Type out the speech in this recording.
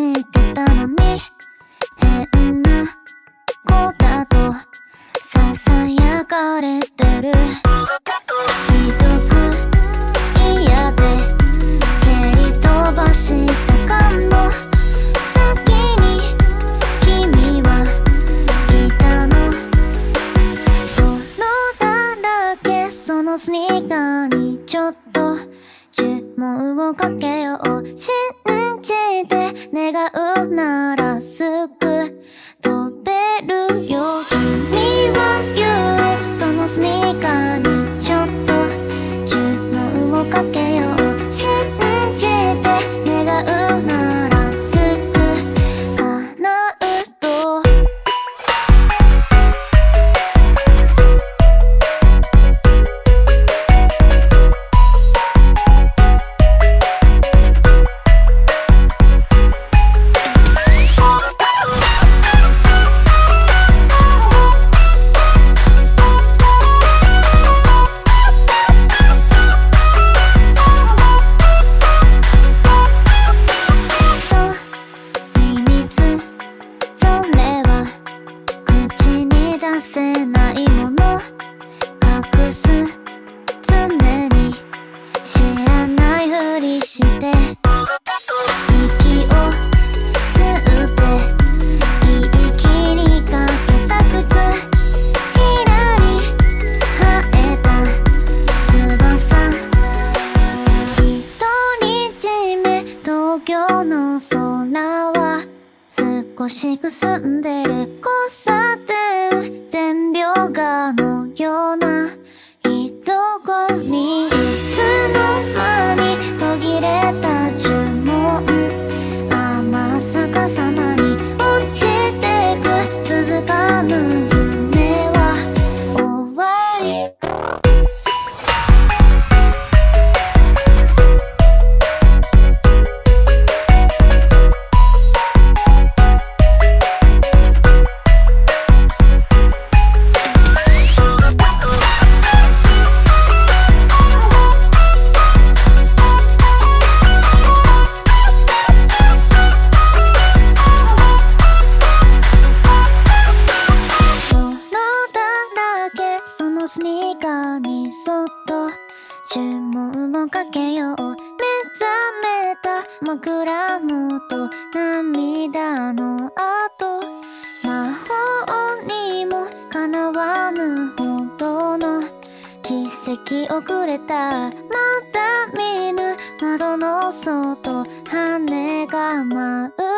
知ってたのに変呪文をかけよう。信じて願うならすぐ京の空は少しくすんでる交差点点描画のよ目覚めた枕元涙の後魔法にもかなわぬほどの奇跡をくれたまだ見ぬ窓の外羽が舞う